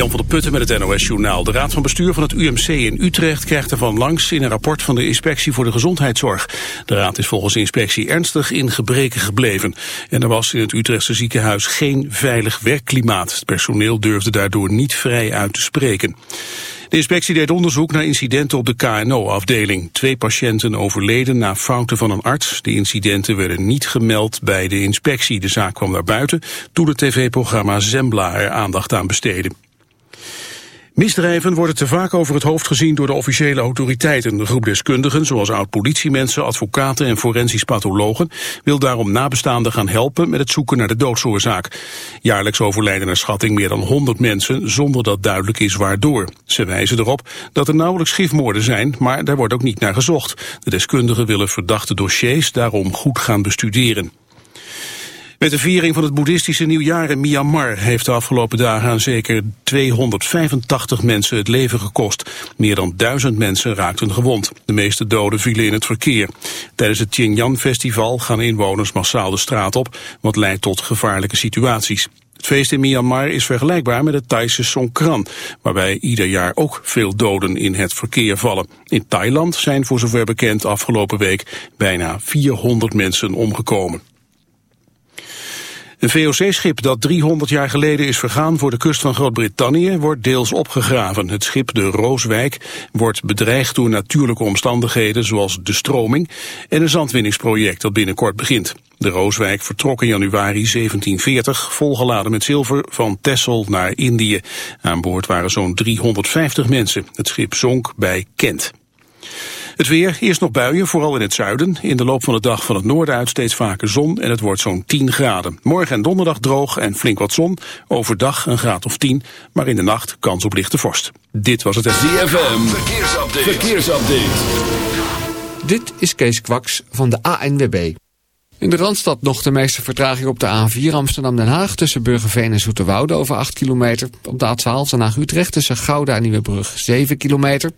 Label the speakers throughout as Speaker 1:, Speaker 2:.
Speaker 1: Jan van der Putten met het NOS-journaal. De Raad van Bestuur van het UMC in Utrecht krijgt ervan langs in een rapport van de Inspectie voor de Gezondheidszorg. De raad is volgens de inspectie ernstig in gebreken gebleven. En er was in het Utrechtse ziekenhuis geen veilig werkklimaat. Het personeel durfde daardoor niet vrij uit te spreken. De inspectie deed onderzoek naar incidenten op de KNO-afdeling. Twee patiënten overleden na fouten van een arts. De incidenten werden niet gemeld bij de inspectie. De zaak kwam naar buiten toen het tv-programma Zembla er aandacht aan besteedde. Misdrijven worden te vaak over het hoofd gezien door de officiële autoriteiten. De groep deskundigen, zoals oud-politiemensen, advocaten en forensisch pathologen, wil daarom nabestaanden gaan helpen met het zoeken naar de doodsoorzaak. Jaarlijks overlijden naar schatting meer dan 100 mensen, zonder dat duidelijk is waardoor. Ze wijzen erop dat er nauwelijks gifmoorden zijn, maar daar wordt ook niet naar gezocht. De deskundigen willen verdachte dossiers daarom goed gaan bestuderen. Met de viering van het boeddhistische nieuwjaar in Myanmar heeft de afgelopen dagen aan zeker 285 mensen het leven gekost. Meer dan duizend mensen raakten gewond. De meeste doden vielen in het verkeer. Tijdens het Qingyan Festival gaan inwoners massaal de straat op, wat leidt tot gevaarlijke situaties. Het feest in Myanmar is vergelijkbaar met het Thaise Songkran, waarbij ieder jaar ook veel doden in het verkeer vallen. In Thailand zijn voor zover bekend afgelopen week bijna 400 mensen omgekomen. Een VOC-schip dat 300 jaar geleden is vergaan voor de kust van Groot-Brittannië wordt deels opgegraven. Het schip de Rooswijk wordt bedreigd door natuurlijke omstandigheden zoals de stroming en een zandwinningsproject dat binnenkort begint. De Rooswijk vertrok in januari 1740 volgeladen met zilver van Texel naar Indië. Aan boord waren zo'n 350 mensen. Het schip zonk bij Kent. Het weer, eerst nog buien, vooral in het zuiden. In de loop van de dag van het noorden uit steeds vaker zon en het wordt zo'n 10 graden. Morgen en donderdag droog en flink wat zon. Overdag een graad of 10, maar in de nacht kans op lichte vorst. Dit was het...
Speaker 2: ZFM, verkeersupdate. verkeersupdate.
Speaker 3: Dit is Kees Kwaks van de ANWB. In de Randstad nog de meeste vertraging op de A4 Amsterdam-Den Haag... tussen Burgerveen en Zoeterwoude over 8 kilometer. Op de A12 Den Haag-Utrecht tussen Gouda en Nieuwebrug 7 kilometer...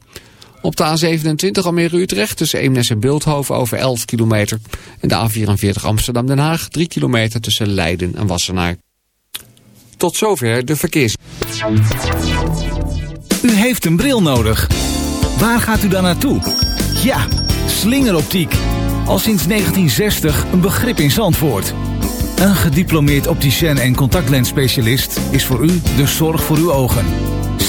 Speaker 3: Op de A27 Almere-Utrecht tussen Eemnes en Beeldhoven over 11 kilometer. En de A44 Amsterdam-Den Haag 3 kilometer tussen Leiden en Wassenaar. Tot zover de verkeers.
Speaker 4: U heeft een bril nodig. Waar gaat u dan naartoe? Ja, slingeroptiek. Al sinds 1960 een begrip in Zandvoort. Een gediplomeerd opticien en contactlensspecialist is voor u de zorg voor uw ogen.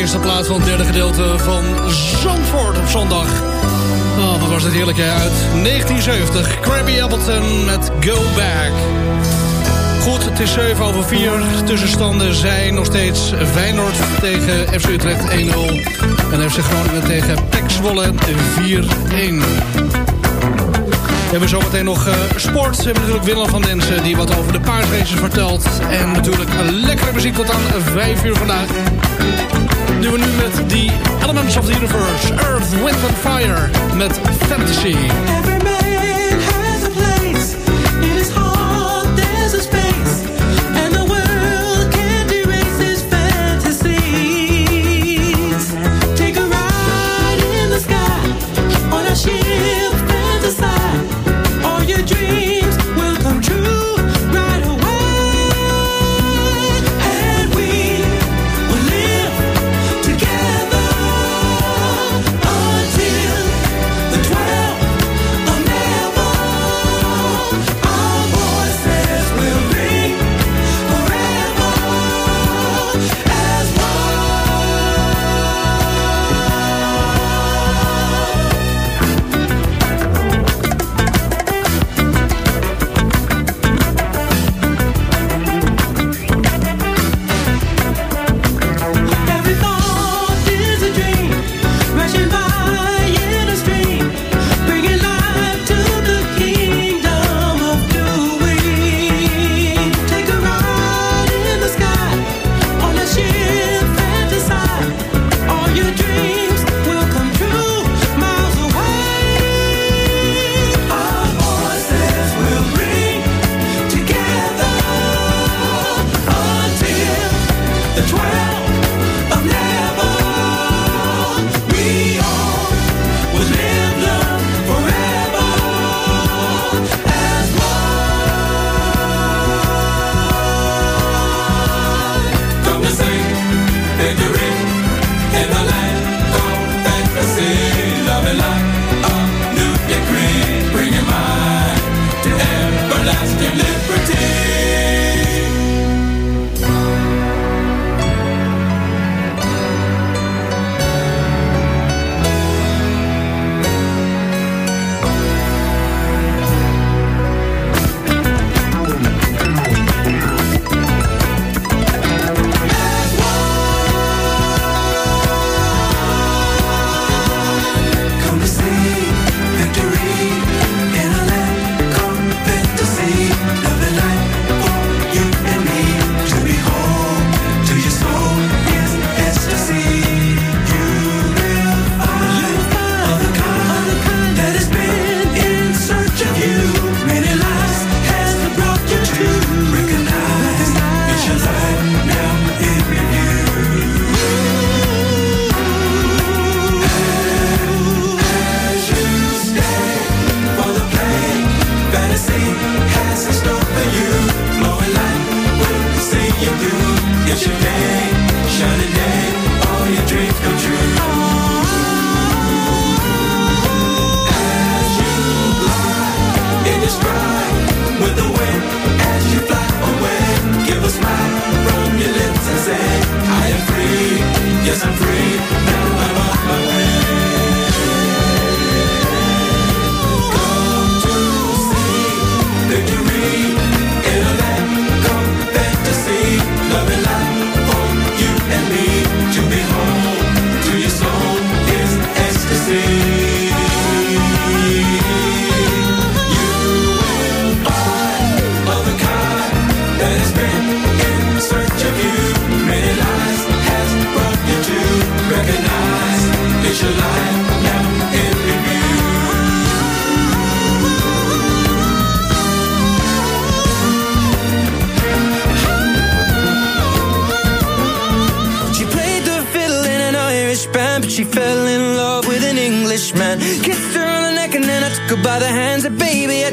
Speaker 5: Eerste plaats van het derde gedeelte van Zandvoort op zondag. Oh, wat was het heerlijk uit 1970. Krabby Appleton met Go Back. Goed, het is 7 over 4. Tussenstanden zijn nog steeds Feyenoord tegen FC Utrecht 1-0. En FC Groningen tegen PEC Zwolle 4-1. We hebben zometeen nog uh, sport. We hebben natuurlijk Willem van Densen die wat over de paardraces vertelt. En natuurlijk een lekkere muziek tot aan 5 uur vandaag. Doen we nu met The Elements of the Universe. Earth, Wind and Fire met Fantasy.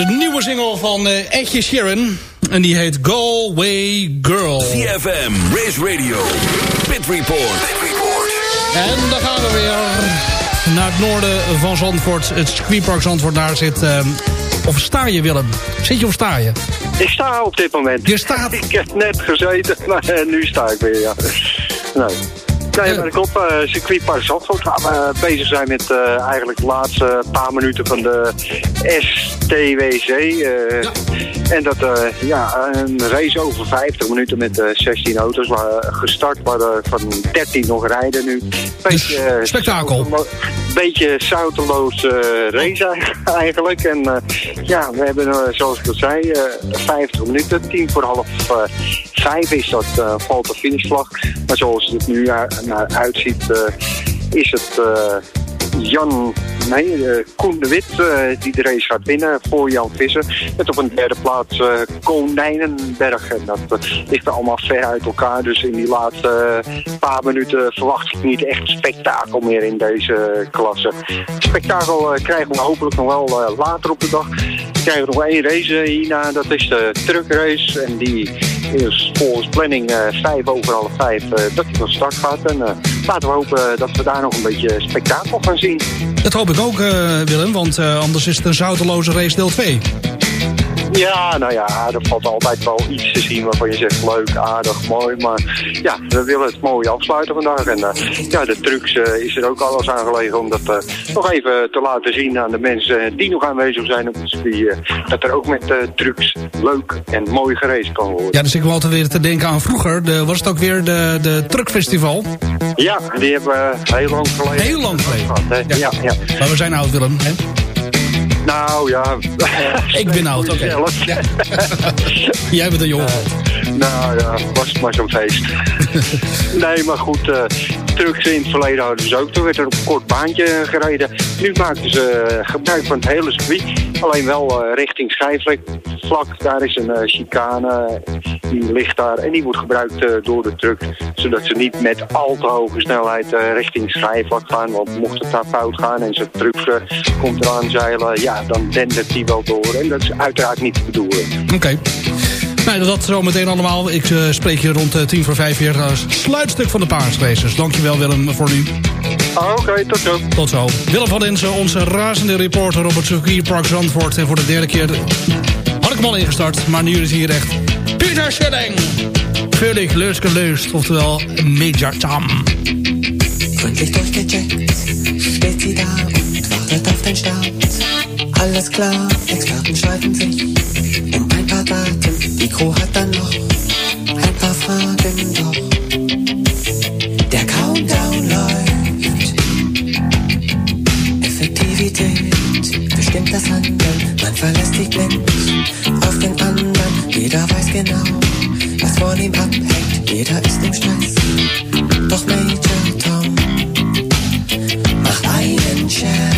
Speaker 6: De nieuwe single van eh Edje Sheeran. En die heet Galway Girl.
Speaker 2: CFM, Race Radio, Pit Report. Pit Report.
Speaker 6: En dan gaan we weer naar het noorden van Zandvoort. Het circuitpark Zandvoort. Daar zit... eh, of sta je, Willem? Zit je of sta je?
Speaker 7: Ik sta op dit moment.
Speaker 6: Je staat...
Speaker 7: Ik heb net gezeten, maar nu sta ik weer, ja. Nee. Nee, maar dat klopt. Uh, circuitpark Zandvoort waar we bezig zijn met eh, eigenlijk de laatste paar minuten van de STWC. eh, En dat, eh, ja, een race over 50 minuten met eh 16 auto's. Waar, gestart waar er van 13 nog rijden nu. Beetje, eh,
Speaker 6: spektakel.
Speaker 7: zoutelo- beetje zouteloos eh, race eigenlijk. En eh, ja, we hebben, eh, zoals ik al zei, eh 50 minuten. Tien voor half eh, vijf is dat, eh, valt de finishvlag. Maar zoals het nu naar, uitziet, eh, is het eh, Jan, nee, eh, Koen de Wit die de race gaat winnen voor Jan Visser. Met op een derde plaats eh, Konijnenberg. En dat ligt er allemaal ver uit elkaar. Dus in die laatste paar minuten verwacht ik niet echt spektakel meer in deze klasse. Spektakel krijgen we hopelijk nog wel later op de dag. We krijgen nog één race hierna, dat is de truckrace. En die is volgens planning eh, vijf over half vijf eh, dat die van start gaat. En eh, laten we hopen dat we daar nog een beetje spektakel gaan zien.
Speaker 6: Dat hoop ik ook, Willem. Want anders is het een zouteloze race deel 2.
Speaker 7: Ja, nou ja, er valt altijd wel iets te zien waarvan je zegt leuk, aardig, mooi. Maar ja, we willen het mooi afsluiten vandaag. En eh, ja, de trucks eh, is er ook alles aan gelegen om dat eh, nog even te laten zien aan de mensen die nog aanwezig zijn op het circuit. dat er ook met trucks leuk en mooi gereisd kan worden.
Speaker 6: Ja, dus ik wil altijd weer te denken aan vroeger. De, was het ook weer de, de Truckfestival?
Speaker 7: Ja, die hebben we heel lang geleden.
Speaker 6: Heel lang geleden.
Speaker 7: gehad? Ja, ja.
Speaker 6: Maar we zijn oud, Willem. Hè?
Speaker 7: Nou ja.
Speaker 6: Ik ben oud, oké. Ja. Jij bent een jongen.
Speaker 7: Nou ja, was het maar zo'n feest. nee, maar goed, eh trucks in het verleden hadden ze ook. Toen werd er op een kort baantje gereden. Nu maken ze eh, gebruik van het hele circuit. Alleen wel eh, richting schijfvlak. Vlak, daar is een chicane. Die ligt daar en die wordt gebruikt door de truck. Zodat ze niet met al te hoge snelheid richting schijfvlak gaan. Want mocht het daar fout gaan en zijn truck komt eraan zeilen. Ja, dan dendert die wel door. En dat is uiteraard niet de bedoeling.
Speaker 6: Oké. Nou, dat zometeen allemaal. Ik eh, spreek je rond eh, 10 voor vijf weer als eh, sluitstuk van de Paarslezers. Dankjewel Willem voor nu.
Speaker 7: Ah, oké, tot zo.
Speaker 6: Tot zo. Willem van Inze, onze razende reporter op het circuitpark Zandvoort. En voor de derde keer had ik hem al ingestart, maar nu is hier echt Peter Schilling. Völlig leuske ofwel oftewel Major Tom.
Speaker 8: Gründlich durchgecheckt, steht sie da und wartet auf. Alles Atem. Mikro hat dann noch ein paar Fragen doch. Der Countdown läuft. Effektivität bestimmt das Handeln. Man verlässt sich blind auf den anderen. Jeder weiß genau, was von ihm abhängt. Jeder ist im Stress. Doch Major Tom mach einen
Speaker 6: Check.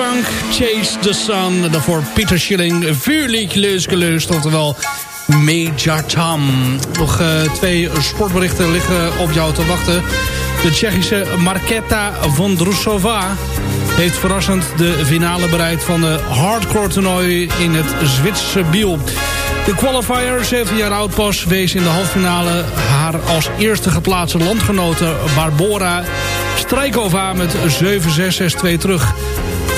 Speaker 6: Funk, Chase the Sun. Daarvoor Peter Schilling, vuurlijk leusgelust. Oftewel Major Tom. Nog uh, twee sportberichten liggen op jou te wachten. De Tsjechische Marketa Vondrousova heeft verrassend de finale bereikt van de hardcore toernooi in het Zwitserse Biel. De qualifier, 17 jaar oud pas, wees in de halffinale haar als eerste geplaatste landgenote Barbora Strijkova met 7-6-6-2 terug.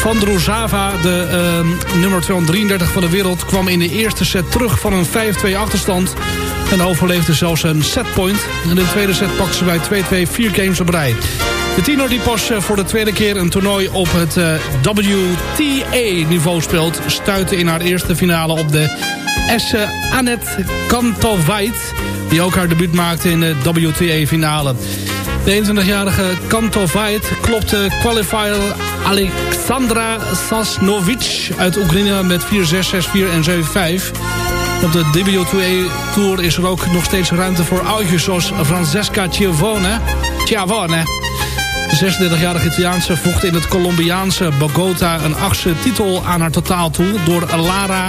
Speaker 6: Van Drozava, de uh, nummer 233 van de wereld... kwam in de eerste set terug van een 5-2 achterstand... en overleefde zelfs een setpoint. In de tweede set pakte ze bij 2-2 vier games op rij. De tiener die pas eh, voor de tweede keer een toernooi op het uh, WTA-niveau speelt... stuitte in haar eerste finale op de Esse Annette Kantovait... die ook haar debuut maakte in de WTA-finale. De 21-jarige Kantovait klopte qualifier Alexandra Sasnovic uit Oekraïne met 4-6, 6-4 en 7-5. Op de WTA-tour is er ook nog steeds ruimte voor oudjes zoals Francesca Chiavone. Chiavone. De 36-jarige Italiaanse vocht in het Colombiaanse Bogota een achtste titel aan haar totaal toe... door Lara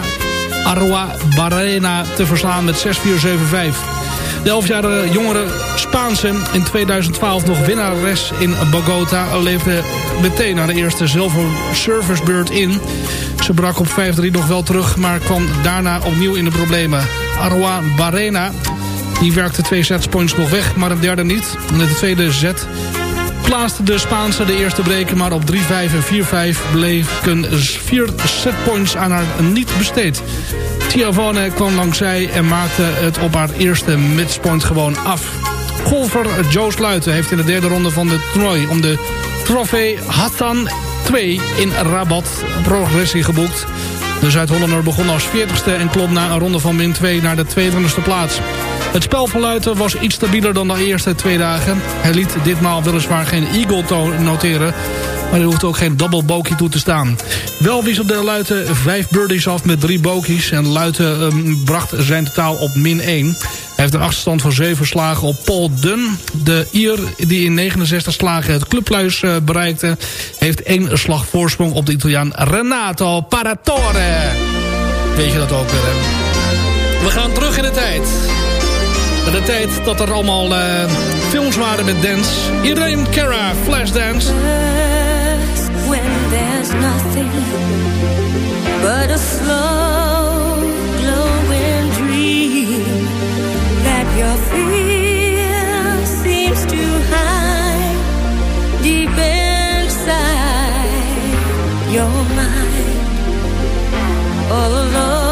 Speaker 6: Arroa Barrena te verslaan met 6-4-7-5. De 11-jarige jongere Spaanse, in 2012 nog winnares in Bogota... leefde meteen naar de eerste zilver servicebeurt in. Ze brak op 5-3 nog wel terug, maar kwam daarna opnieuw in de problemen. Arroa Barrena die werkte twee setspoints nog weg, maar een derde niet. In de tweede set plaatste de Spaanse de eerste breken... maar op 3-5 en 4-5 bleven vier setpoints aan haar niet besteed. Tiavone kwam langs zij en maakte het op haar eerste matchpoint gewoon af. Golfer Joe Sluiten heeft in de derde ronde van de toernooi... om de trofee Hassan 2 in Rabat progressie geboekt. De Zuid-Hollander begon als 40ste en klom na een ronde van min 2 naar de 22e plaats. Het spel van Luiten was iets stabieler dan de eerste twee dagen. Hij liet ditmaal weliswaar geen eagle noteren... maar hij hoeft ook geen double bogey toe te staan. Wel wisselde Luiten vijf birdies af met drie bogies... en Luiten um, bracht zijn totaal op min 1. Heeft een achterstand van 7 slagen op Paul Dunn. De Ier, die in 69 slagen het clubluis uh, bereikte... heeft één slag voorsprong op de Italiaan Renato Paratore. Weet je dat ook weer? We gaan terug in de tijd. De tijd dat er allemaal uh, films waren met dance. Iedereen Cara, Flashdance.
Speaker 9: When there's nothing but a slow your mind. All alone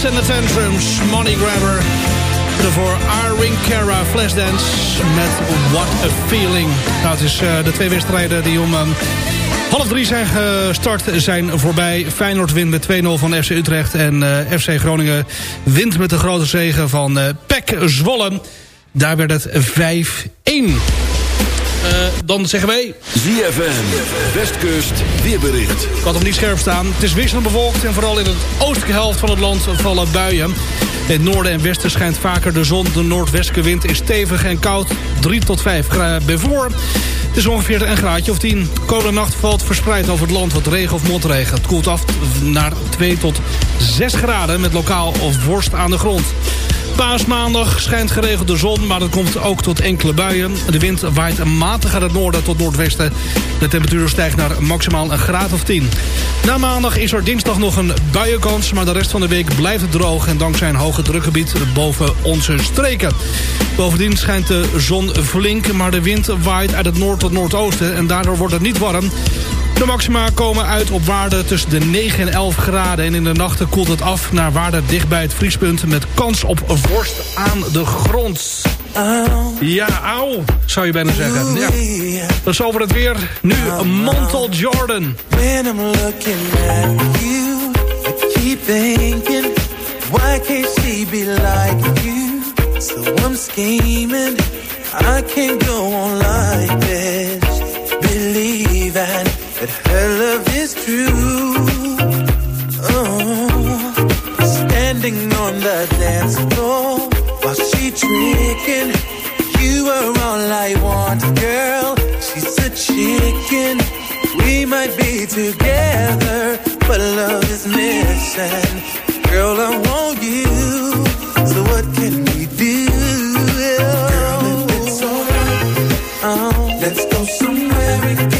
Speaker 6: Fits and the Tantrums, Money Grabber. Daarvoor Arwin Cara, Flashdance met What a Feeling. Nou, is uh, de twee wedstrijden die om... Um, Half drie zijn gestart, zijn voorbij. Feyenoord wint met 2-0 van FC Utrecht. En uh, FC Groningen wint met de grote zegen van uh, Zwolle. Daar werd het 5-1. Uh, dan zeggen wij...
Speaker 2: ZFM, Westkust, weerbericht.
Speaker 6: Ik had hem niet scherp staan. Het is wisselend bewolkt en vooral in de oostelijke helft van het land vallen buien. In het noorden en westen schijnt vaker de zon. De noordwestelijke wind is stevig en koud. 3 tot 5 graden bij voor. Het is ongeveer een graadje of 10. Komende nacht valt verspreid over het land wat regen of motregen. Het koelt af naar 2 tot 6 graden met lokaal of worst aan de grond. Paasmaandag schijnt geregeld de zon, maar het komt ook tot enkele buien. De wind waait matig uit het noorden tot noordwesten. De temperatuur stijgt naar maximaal een graad of 10. Na maandag is er dinsdag nog een buienkans, maar de rest van de week blijft het droog... en dankzij een hoge drukgebied boven onze streken. Bovendien schijnt de zon flink, maar de wind waait uit het noord tot noordoosten... en daardoor wordt het niet warm. De maxima komen uit op waarde tussen de 9 en 11 graden. En in de nachten koelt het af naar waarde dicht bij het vriespunt... met kans op vorst aan de grond. Ja, auw, zou je bijna zeggen. Ja. Dat is over het weer. Nu Montel Jordan.
Speaker 10: When I'm looking at you, I keep thinking, why can't she be like you? So I'm scheming, I can't go on like this. Believing that her love is true. Oh, standing on the dance floor while she drinking. You are all I want, girl. She's a chicken. We might be together, but love is missing. Girl, I want you. So what can we do? Girl, if it's alright, oh, let's go somewhere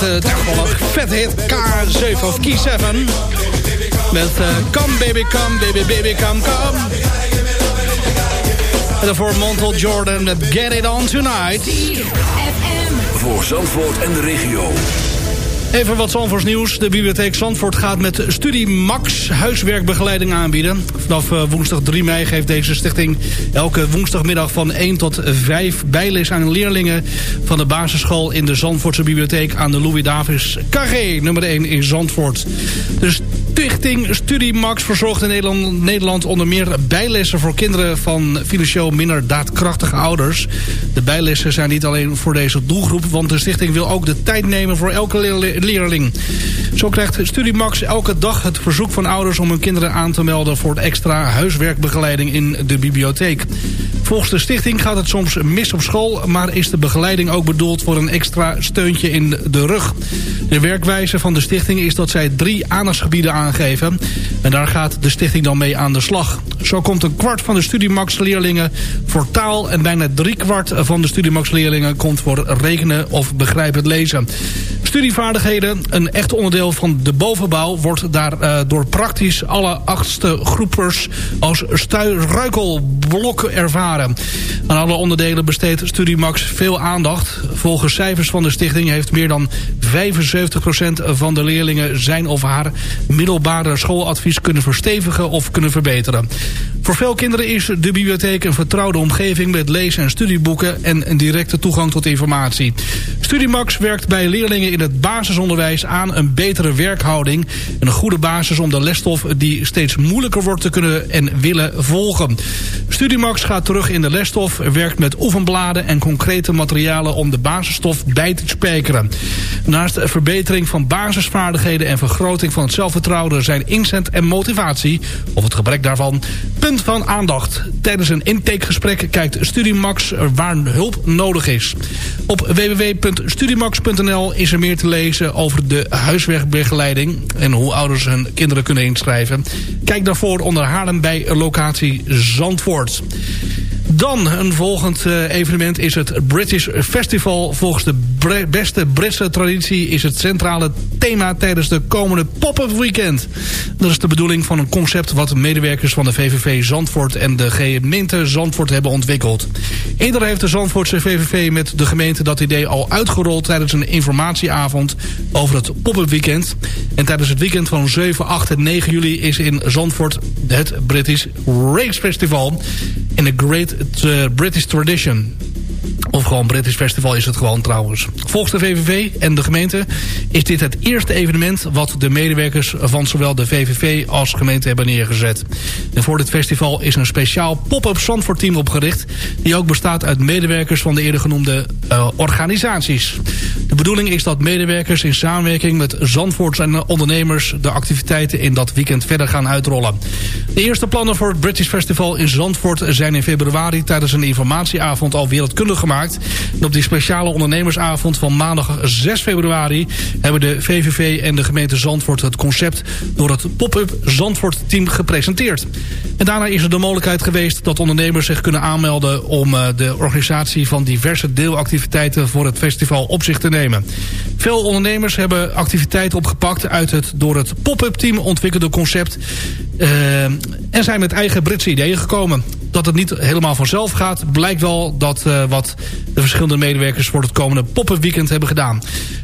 Speaker 6: Dit uh, toevallig vet hit K7 of K7. Met uh, Come Baby Come, Baby Baby Come Come. En daarvoor Montel Jordan met Get It On Tonight.
Speaker 2: Voor Zandvoort en de regio.
Speaker 6: Even wat Zandvoorts nieuws. De bibliotheek Zandvoort gaat met Studie Max huiswerkbegeleiding aanbieden. Vanaf eh, woensdag 3 mei geeft deze stichting elke woensdagmiddag van 1 tot 5 bijles aan leerlingen van de basisschool in de Zandvoortse bibliotheek aan de Louis Davis KG nummer 1 in Zandvoort. De stichting Studie Max verzorgt in Nederland, Nederland onder meer bijlessen voor kinderen van financieel minder daadkrachtige ouders. De bijlessen zijn niet alleen voor deze doelgroep, want de stichting wil ook de tijd nemen voor elke leerling leerling. Zo krijgt StudieMax elke dag het verzoek van ouders om hun kinderen aan te melden voor extra huiswerkbegeleiding in de bibliotheek. Volgens de stichting gaat het soms mis op school, maar is de begeleiding ook bedoeld voor een extra steuntje in de rug. De werkwijze van de stichting is dat zij drie aandachtsgebieden aangeven en daar gaat de stichting dan mee aan de slag. Zo komt een kwart van de StudieMax leerlingen voor taal en bijna drie kwart van de StudieMax leerlingen komt voor rekenen of begrijpend lezen. Studievaardigheden, een echt onderdeel van de bovenbouw... wordt daar uh, door praktisch alle achtste groepers als struikelblok ervaren. Aan alle onderdelen besteedt StudieMax veel aandacht. Volgens cijfers van de stichting heeft meer dan 75% van de leerlingen... zijn of haar middelbare schooladvies kunnen verstevigen of kunnen verbeteren. Voor veel kinderen is de bibliotheek een vertrouwde omgeving... met lezen en studieboeken en een directe toegang tot informatie. StudieMax werkt bij leerlingen in het basisonderwijs aan een betere werkhouding. Een goede basis om de lesstof die steeds moeilijker wordt te kunnen en willen volgen. StudieMax gaat terug in de lesstof, werkt met oefenbladen en concrete materialen om de basisstof bij te spijkeren. Naast verbetering van basisvaardigheden en vergroting van het zelfvertrouwen zijn inzet en motivatie, of het gebrek daarvan, punt van aandacht. Tijdens een intakegesprek kijkt StudieMax waar hulp nodig is. Op www.studiemax.nl is er meer te lezen over de huiswerkbegeleiding en hoe ouders hun kinderen kunnen inschrijven. Kijk daarvoor onder Haarlem bij locatie Zandvoort. Dan een volgend uh, evenement is het British Festival. Volgens de beste Britse traditie is het centrale thema tijdens de komende pop-up weekend. Dat is de bedoeling van een concept wat medewerkers van de VVV Zandvoort en de gemeente Zandvoort hebben ontwikkeld. Eerder heeft de Zandvoortse VVV met de gemeente dat idee al uitgerold tijdens een informatieavond over het pop-up weekend. En tijdens het weekend van 7, 8 en 9 juli is in Zandvoort het British Race Festival in a Great uh, British Tradition. Of gewoon British Festival is het gewoon trouwens. Volgens de VVV en de gemeente is dit het eerste evenement... wat de medewerkers van zowel de VVV als gemeente hebben neergezet. En voor dit festival is een speciaal pop-up Zandvoort team opgericht... die ook bestaat uit medewerkers van de eerder genoemde uh, organisaties. De bedoeling is dat medewerkers in samenwerking met Zandvoorts en ondernemers... de activiteiten in dat weekend verder gaan uitrollen. De eerste plannen voor het British Festival in Zandvoort zijn in februari... tijdens een informatieavond al wereldkundig gemaakt en op die speciale ondernemersavond van maandag 6 februari... hebben de VVV en de gemeente Zandvoort het concept... door het pop-up Zandvoort-team gepresenteerd. En daarna is er de mogelijkheid geweest dat ondernemers zich kunnen aanmelden... om eh, de organisatie van diverse deelactiviteiten voor het festival op zich te nemen. Veel ondernemers hebben activiteiten opgepakt uit het door het pop-up team ontwikkelde concept... Uh, en zijn met eigen Britse ideeën gekomen dat het niet helemaal vanzelf gaat... blijkt wel dat uh, wat de verschillende medewerkers... voor het komende pop-up weekend hebben gedaan.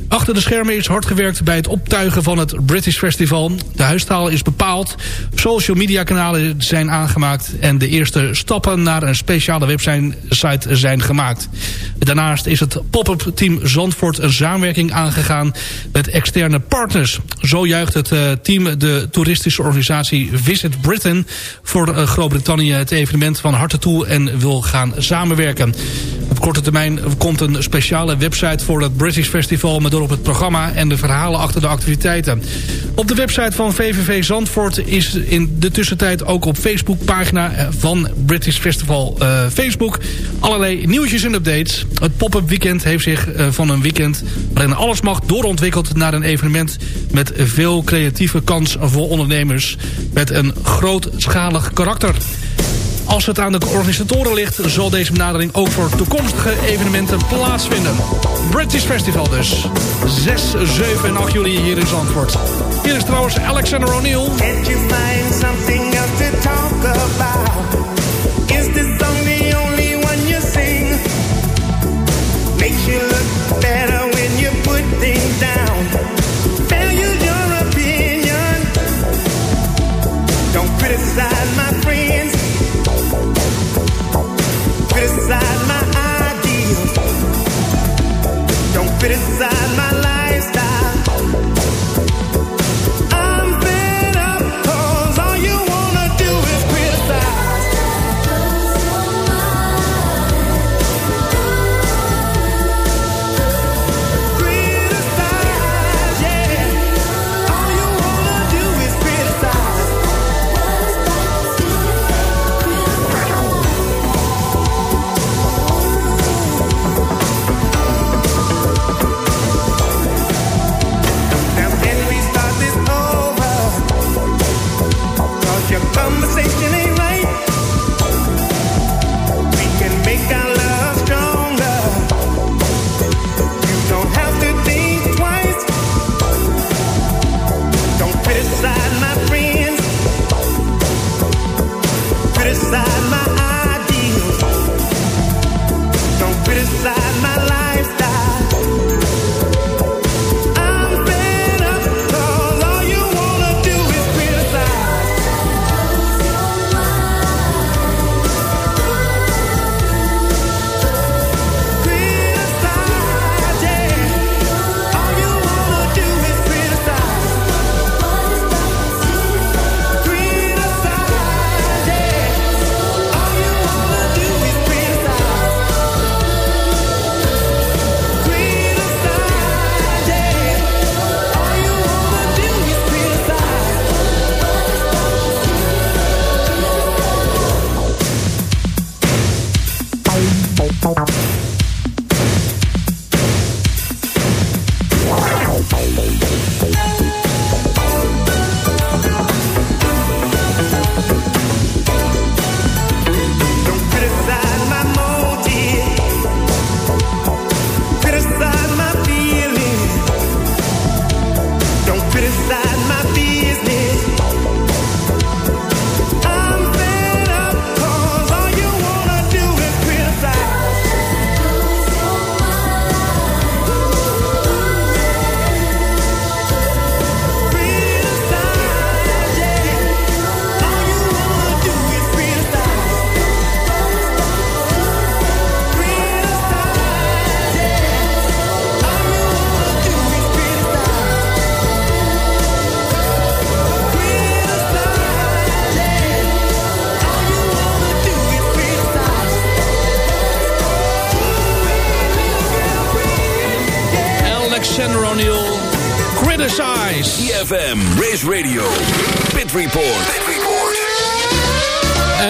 Speaker 6: Achter de schermen is hard gewerkt bij het optuigen van het British Festival. De huistaal is bepaald, social media kanalen zijn aangemaakt... en de eerste stappen naar een speciale website zijn gemaakt. Daarnaast is het pop-up team Zandvoort een samenwerking aangegaan... met externe partners. Zo juicht het uh, team de toeristische organisatie Visit Britain... voor uh, Groot-Brittannië het evenement van harte toe en wil gaan samenwerken. Korte termijn komt een speciale website voor het British Festival... met erop het programma en de verhalen achter de activiteiten. Op de website van VVV Zandvoort is in de tussentijd ook op Facebookpagina van British Festival uh, Facebook... allerlei nieuwtjes en updates. Het pop-up weekend heeft zich uh, van een weekend waarin alles mag doorontwikkeld... naar een evenement met veel creatieve kans voor ondernemers... met een grootschalig karakter. Als het aan de organisatoren ligt, zal deze benadering ook voor toekomstige evenementen plaatsvinden. British Festival dus. 6, 7 en 8 juli hier in Zandvoort. Hier is trouwens Alexander O'Neill.
Speaker 11: Criticize my friends. Criticize my ideals. Don't criticize my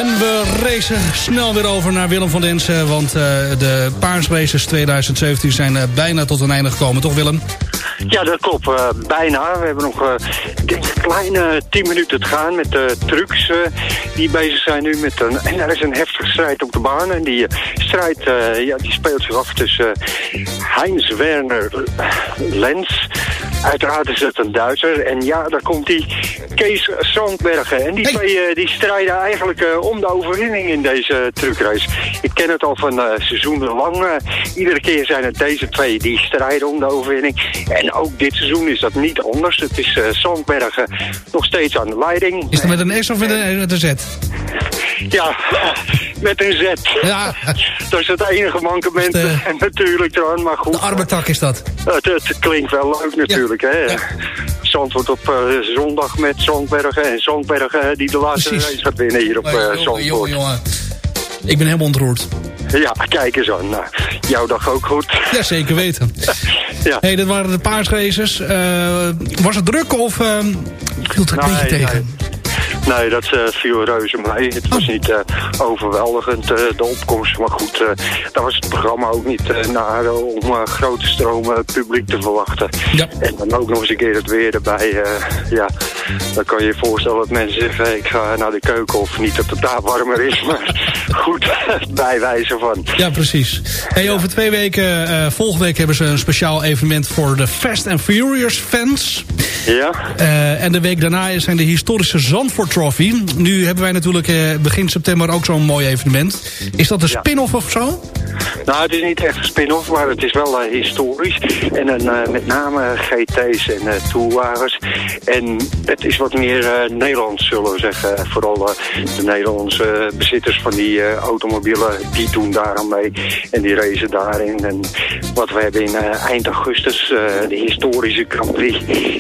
Speaker 6: We racen snel weer over naar Willem van Densen. Want uh, de Paarsraces 2017 zijn uh, bijna tot een einde gekomen. Toch Willem?
Speaker 7: Ja, dat klopt. Uh, bijna. We hebben nog een kleine 10 minuten te gaan met de trucks uh, die bezig zijn nu. Met een, en er is een heftige strijd op de baan. En die strijd ja, die speelt zich af tussen Heinz Werner Lens. Uiteraard is het een Duitser. En ja, daar komt die Kees Sandbergen. En die hey. twee die strijden eigenlijk om de overwinning in deze truckrace. Ik ken het al van seizoenen lang. iedere keer zijn het deze twee die strijden om de overwinning. En ook dit seizoen is dat niet anders. Het is Zandbergen nog steeds aan de leiding.
Speaker 6: Is het met een S of met een, met een Z?
Speaker 7: Ja, met een Z.
Speaker 6: Ja.
Speaker 7: dat is het enige mankement de, natuurlijk eraan, maar goed.
Speaker 6: De arbetak is dat.
Speaker 7: Het, het klinkt wel leuk natuurlijk, ja. Hè. Ja. Zandvoort op uh, zondag met Zandbergen. En Zandbergen die de laatste Precies. race gaat winnen hier op uh, Zandvoort.
Speaker 6: Jongen, jongen. Ik ben helemaal ontroerd.
Speaker 7: Ja, kijk eens aan. Nou, jouw dag ook goed.
Speaker 6: Ja, zeker weten. ja. hey, dat waren de paarsraces. Uh, was het druk of uh, viel het een beetje tegen?
Speaker 7: Nee. Nee, dat uh, viel reuze mee. Het was niet uh, overweldigend, uh, de opkomst. Maar goed, daar was het programma ook niet naar om grote stromen publiek te verwachten.
Speaker 6: Ja.
Speaker 7: En dan ook nog eens een keer het weer erbij. ja, dan kan je je voorstellen dat mensen zeggen... Ik ga naar de keuken of niet dat het daar warmer is. Maar goed, bijwijzen van.
Speaker 6: Ja, precies. Hey, over twee weken, volgende week hebben ze een speciaal evenement... voor de Fast and Furious fans.
Speaker 7: Ja.
Speaker 6: en de week daarna zijn de historische Zandvoort Trophy. Nu hebben wij natuurlijk eh, begin september ook zo'n mooi evenement. Is dat een ja. spin-off of zo?
Speaker 7: Nou, het is niet echt een spin-off, maar het is wel uh, historisch. En uh, met name GT's en tourwagens. En het is wat meer Nederlands, zullen we zeggen. Vooral de Nederlandse bezitters van die automobielen, die doen daar aan mee. En die racen daarin. En wat we hebben in eind augustus, de historische Grand Prix.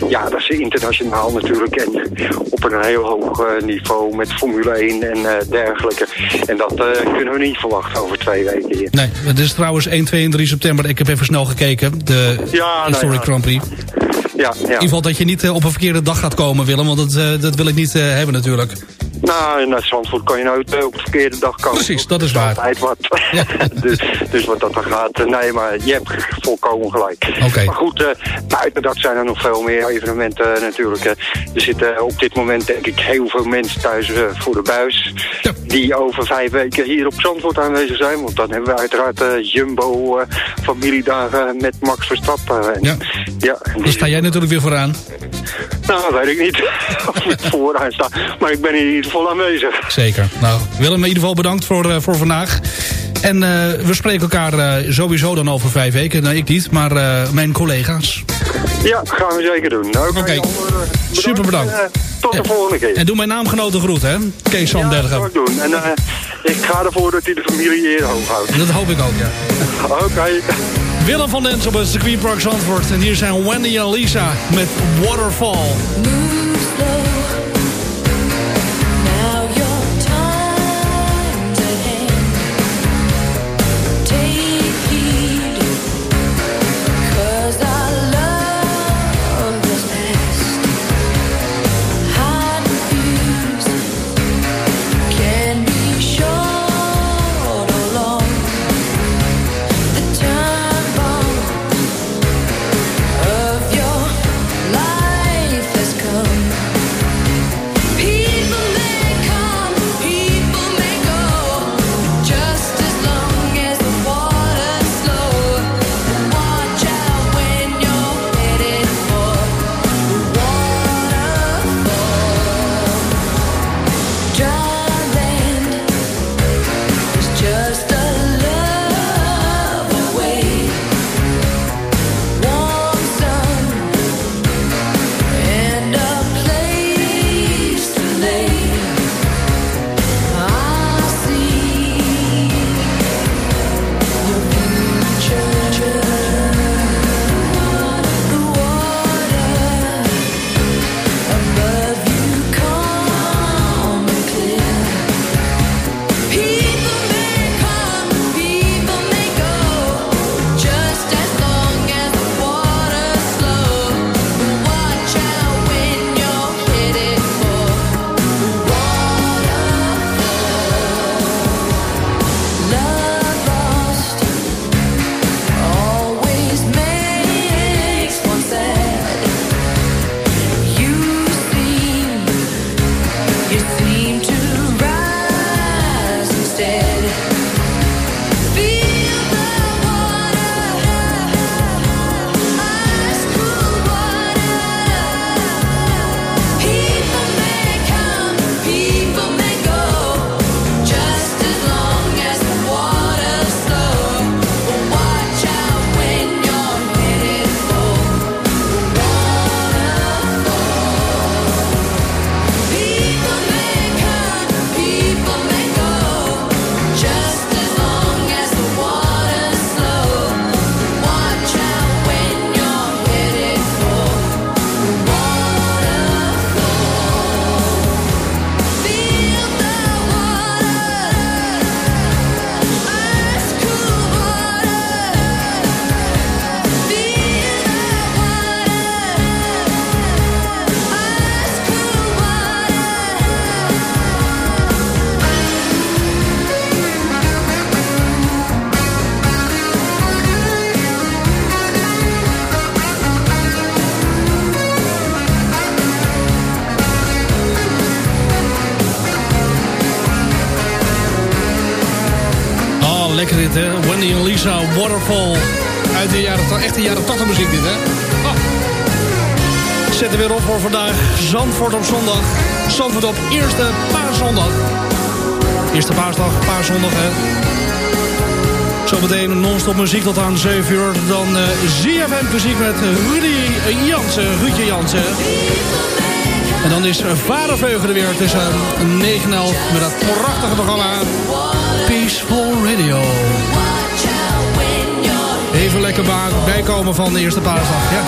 Speaker 7: Ja, dat is internationaal natuurlijk. En op een heel hoog niveau met Formule 1 en dergelijke. En dat kunnen we niet verwachten over twee weken hier.
Speaker 6: Nee, het is trouwens 1, 2 en 3 september. Ik heb even snel gekeken. De
Speaker 7: ja,
Speaker 6: Historic
Speaker 7: nou ja.
Speaker 6: Grand Prix.
Speaker 7: Ja, ja.
Speaker 6: In ieder geval dat je niet uh, op een verkeerde dag gaat komen, Willem. Want dat, dat wil ik niet hebben natuurlijk.
Speaker 7: Nou, naar Zandvoort kan je nooit op de verkeerde dag komen.
Speaker 6: Precies, dat is waar.
Speaker 7: Altijd wat. Ja. dus, dus wat dat er gaat, nee, maar je hebt volkomen gelijk.
Speaker 6: Okay.
Speaker 7: Maar goed, buiten dat zijn er nog veel meer evenementen natuurlijk. Er zitten op dit moment denk ik heel veel mensen thuis voor de buis.
Speaker 6: Ja.
Speaker 7: Die over vijf weken hier op Zandvoort aanwezig zijn. Want dan hebben we uiteraard Jumbo familiedagen met Max Verstappen.
Speaker 6: Ja.
Speaker 7: ja
Speaker 6: Daar sta jij natuurlijk weer vooraan.
Speaker 7: Nou, dat weet ik niet of ik vooraan sta. Maar ik ben hier in ieder aanwezig.
Speaker 6: Zeker. Nou, Willem, in ieder geval bedankt voor, uh, voor vandaag. En uh, we spreken elkaar uh, sowieso dan over vijf weken. Nou, ik niet, maar mijn collega's.
Speaker 7: Ja, gaan we zeker doen. Nou,
Speaker 6: Oké, okay. super bedankt.
Speaker 7: En, tot de
Speaker 6: en,
Speaker 7: volgende keer.
Speaker 6: En doe mijn naamgenoten groet, hè? Kees Sandbergen.
Speaker 7: Ja, dat ga ik doen. En ik ga ervoor dat hij de familie hier hoog houdt.
Speaker 6: Dat hoop ik ook, ja.
Speaker 7: Oké. Okay.
Speaker 6: Willem van Dens op het circuitpark Zandvoort. En hier zijn Wendy en Lisa met Waterfall. Zandvoort op zondag. Zandvoort op eerste paarzondag. Eerste paasdag, paarzondag, hè? Zometeen non-stop muziek tot aan 7 uur. Dan eh ZFM muziek met Rudy Jansen, Ruudje Jansen. En dan is Vaderveugen er weer tussen 9 en 11 met dat prachtige programma Peaceful Radio. Even lekker bijkomen van de eerste paasdag, ja.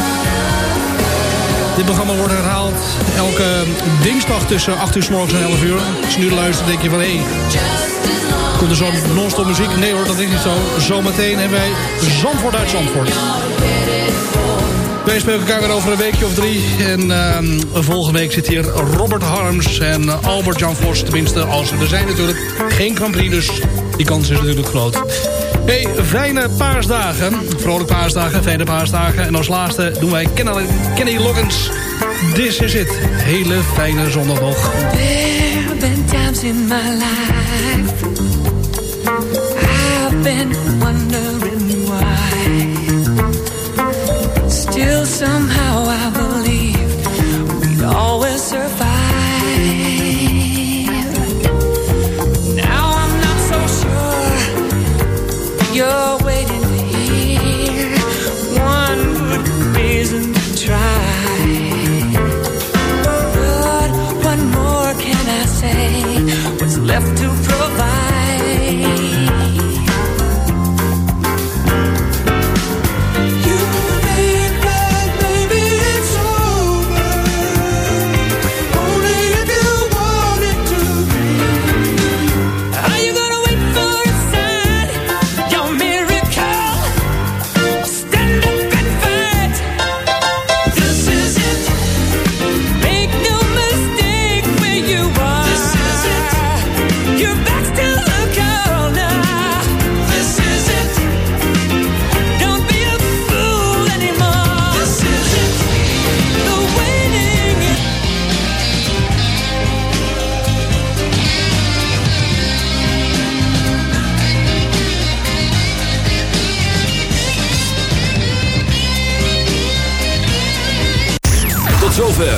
Speaker 6: Dit programma wordt herhaald elke dinsdag tussen 8 uur s morgens en 11 uur. Als je nu luistert denk je van, hé, hey, komt er zo'n non-stop muziek? Nee hoor, dat is niet zo. Zometeen hebben wij Zandvoort uit Zandvoort. Wij spreken elkaar weer over een weekje of drie. En ehm, volgende week zit hier Robert Harms en Albert Jan Vos. Tenminste, als ze er zijn natuurlijk. Geen Grand Prix, dus die kans is natuurlijk groot. Hey, fijne paasdagen. Vrolijk paasdagen, fijne paasdagen. En als laatste doen wij Kenny, Loggins. This is it. Hele fijne zondag nog.
Speaker 12: There have been times in my life I've been wondering why. Still, somehow, I believe we'd always survive. your